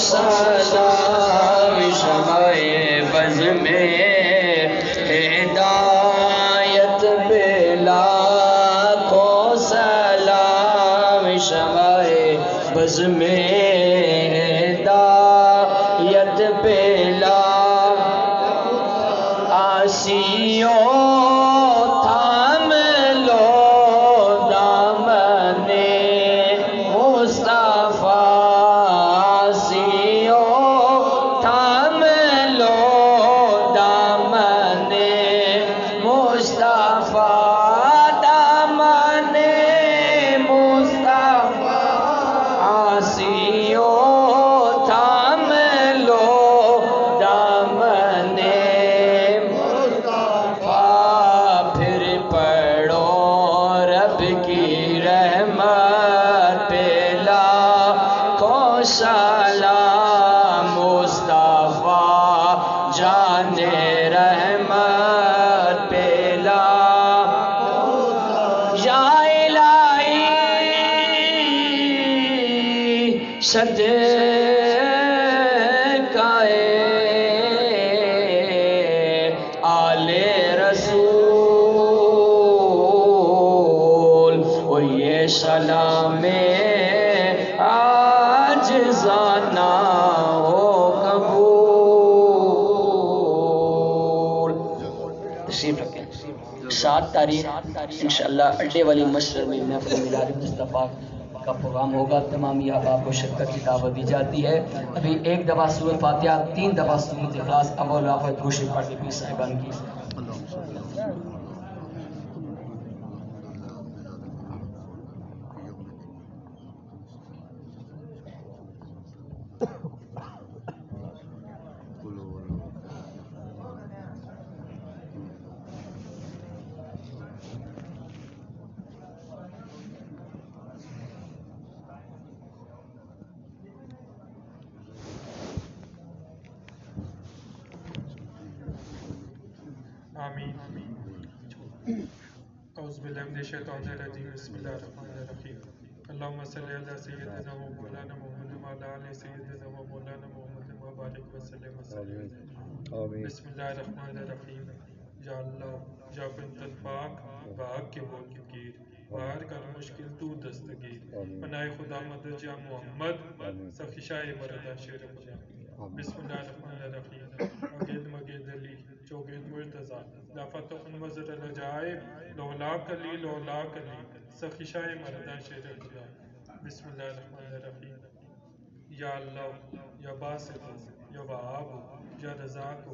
سلام شمع بز میں ہدایت بلا کو سلام شمع بز میں الہی صدقائے آل رسول و یہ سلام آج زانا ہو قبول۔ تشریف رکھیں۔ سات تاریخ، انشاءاللہ اڈے والی مسجد میں محفل میلاد مصطفیٰ کا پروگرام ہوگا، تمام یہ آپ کو شرکت کی دعوت دی جاتی ہے ابھی ایک دفعہ سورت فاتحہ، تین دفعہ سورت اخلاص، اول آفت گوشت پڑھ پیر صاحبان کی۔ آمین۔ اعوذ باللہ من الشیطان الرجیم بسم اللہ الرحمن الرحیم۔ اللہم صلی علی سیدنا و مولانا محمد و علی سیدنا و مولانا محمد و بارک وسلم وسلم بسم اللہ الرحمن الرحیم۔ یا اللہ یا بنت الپاک باغ کے بول گیر باہر کر مشکل تو دستگیر۔ پناہ خدا مدد یا محمد سخشائے مردہ شیر بسم اللہ الرحمن الرحیم۔ اگید مگید علی۔ چوگید مرتضی لا فتح وزر الجائب لولا کلی لولا کلی سخشائے مردہ شیر خدا بسم اللہ الرحمن الرحیم۔ یا اللہ، یا باسط، یا وہاب، یا رزاق،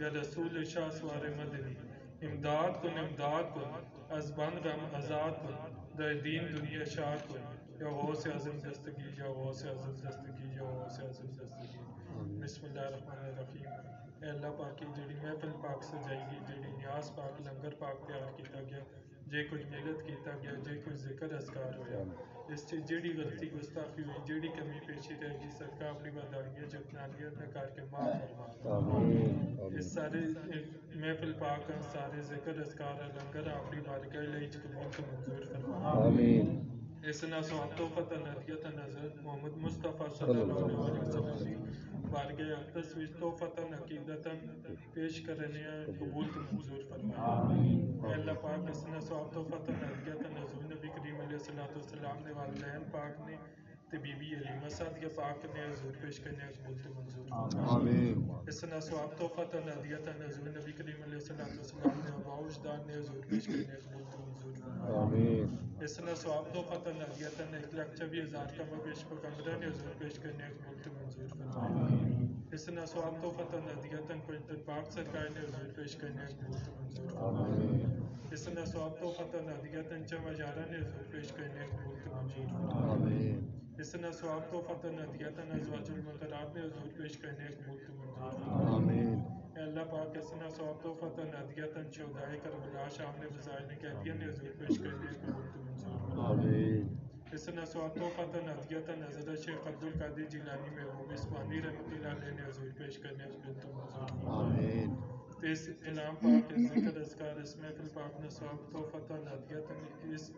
یا رسول شاہ سوار مدنی، امداد کن امداد کن، از بند غم آزاد کن، در دین دنیا شاد کن۔ یا غوث عظم دستگی یا غوث عظم دستگی یا غوث عظم دستگی۔ بسم اللہ الرحمن الرحیم۔ اے اللہ پاک کی جڑی محفل پاک سجائی گئی جڑی نیاز پاک لنگر پاک تیار کیتا گیا جے کچھ ملت کیتا گیا جے کچھ ذکر اذکار ہویا۔ اس سے جڑی غلطی گستاخی ہوئی جڑی کمی پیشی رہ گئی صدقہ اپنی بدانیہ جتنانیت نہ کر کے معاف فرما۔ اس سارے محفل پاک سارے ذکر اذکار لنگر اپنی بارگاہ لئی قبول کو منظور فرما۔ اس سواتو فتح ندیت نظر محمد مصطفیٰ صلی اللہ علیہ وسلم بارگاہ اقدس وچ تو فتح عقیدتا پیش کرنے قبول کو منظور فرما اے اللہ پاک سواتو فتح ندیت نظر نبی کریم علیہ الصلوۃ والسلام نے والدین پاک نے بی بی علیمہ صادقہ پاک نے حضور پیش کرنے قبول کو منظور فرما اس نہ سواتو فتح ندیت نظر نبی کریم علیہ الصلوۃ والسلام نے باوش دان نے حضور پیش کرنے قبول کو منظور فرما اس نے سواب دو فتح نبیتا نے ایک لاکھ چوبی ہزار کا مبیش کو کمرہ نے حضور پیش کرنے ایک ملت منظور فرمایا۔ اس نے سواب دو فتح نبیتا پنجتر پاک سرکار نے حضور پیش کرنے ایک ملت منظور فرمایا۔ اس نے سواب دو فتح نبیتا چم اجارہ نے حضور پیش کرنے ایک ملت منظور فرمایا۔ اس نے سواب دو فتح نبیتا ازواج المقرات نے حضور پیش کرنے ایک ملت منظور فرمایا اے اللہ پاک اس نے سواب تو فتح ندیتا شہدائے کربلا شام نے فضائل نے قیدیہ نے حضور پیش کرنے ایک ملت منظور اس نے سواب تو فتح ندیتا نظر شیخ عبدالقادر جیلانی میں ہوں اسمانی رحمت اللہ علیہ نے حضور پیش کرنے ایک ملت منظور اس انعام پاک اس ذکر اذکار اس محفل پاک نے سواب تو فتح ندیتا اس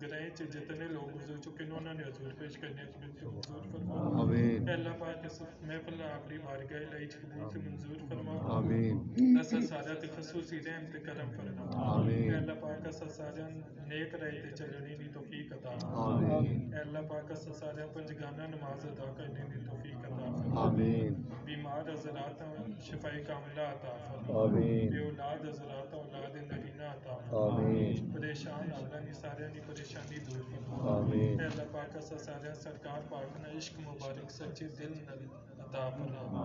چ جتنے لوگ گزر چکے ہیں انہوں نے حضور پیش کرنے ایک ملت منظور فرما اے اللہ پاک اس محفل اپنی بارگاہ الہی قبول سے منظور فرما۔ آمین۔ سارا خصوصی کرم فرما۔ آمین۔ اللہ پاک سارا نیک تے چلنے دی توفیق عطا آمین۔ اللہ پاک سارا پنجگانہ نماز ادا کرنے دی توفیق عطا فرما۔ آمین۔ بیمار حضرات شفائی کاملہ عطا فرما۔ آمین۔ بے اولاد حضرات اولاد نرینہ عطا فرما آمین۔ پریشان اللہ نے سارے دی پریشانی دور فرما آمین۔ اے اللہ پاک اسا سارے سرکار پاک نے عشق مبارک سچے دل عطا فرما۔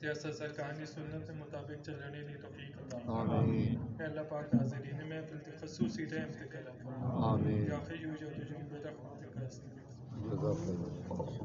تے اسا سرکار دی سنت کے مطابق چلنے دی توفیق عطا آمین۔ اے اللہ پاک حاضرین محفل تے خصوصی رحم تے کرم آمین۔ یا خیو یا تجو برحمتک استغفر جزاک اللہ۔